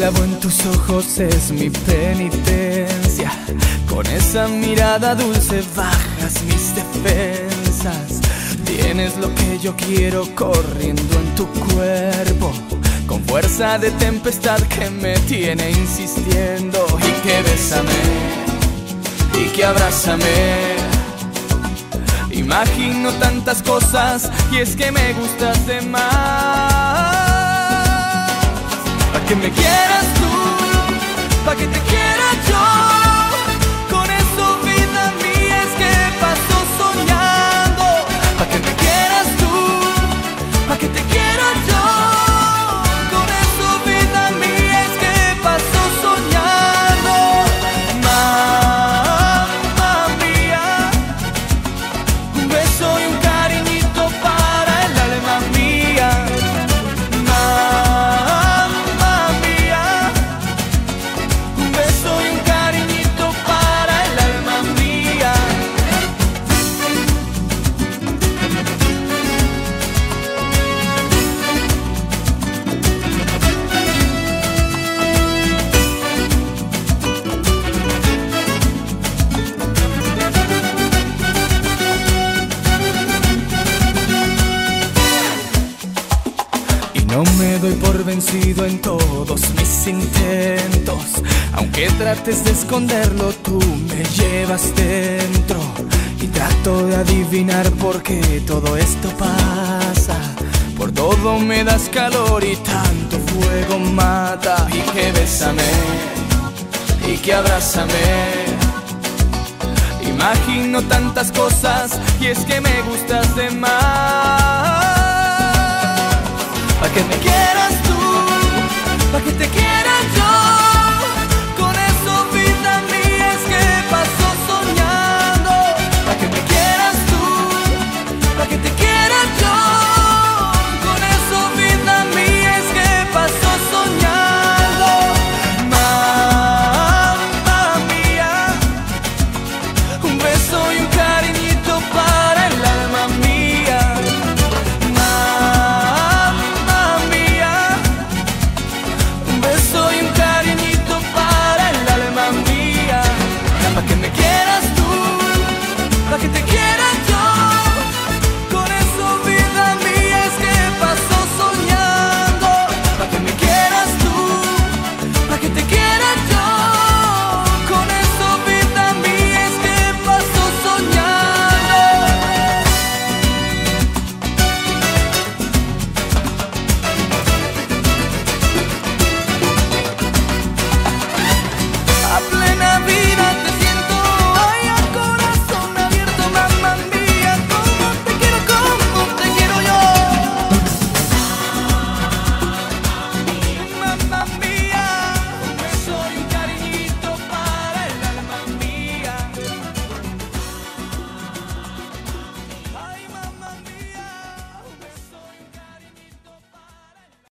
clavo en tus ojos es mi penitencia. Con esa mirada dulce bajas mis defensas. Tienes lo que yo quiero corriendo en tu cuerpo. Con fuerza de tempestad que me tiene insistiendo. Y que bésame, y que abrázame. Imagino tantas cosas y es que me gustas de más. Que me quieras tú, pa' que te quiera no me doy por vencido en todos mis intentos. Aunque trates de esconderlo, tú me llevas dentro. Y trato de adivinar por qué todo esto pasa. Por todo me das calor y tanto fuego mata. Y que bésame, y que abrázame. Imagino tantas cosas y es que me gustas de más.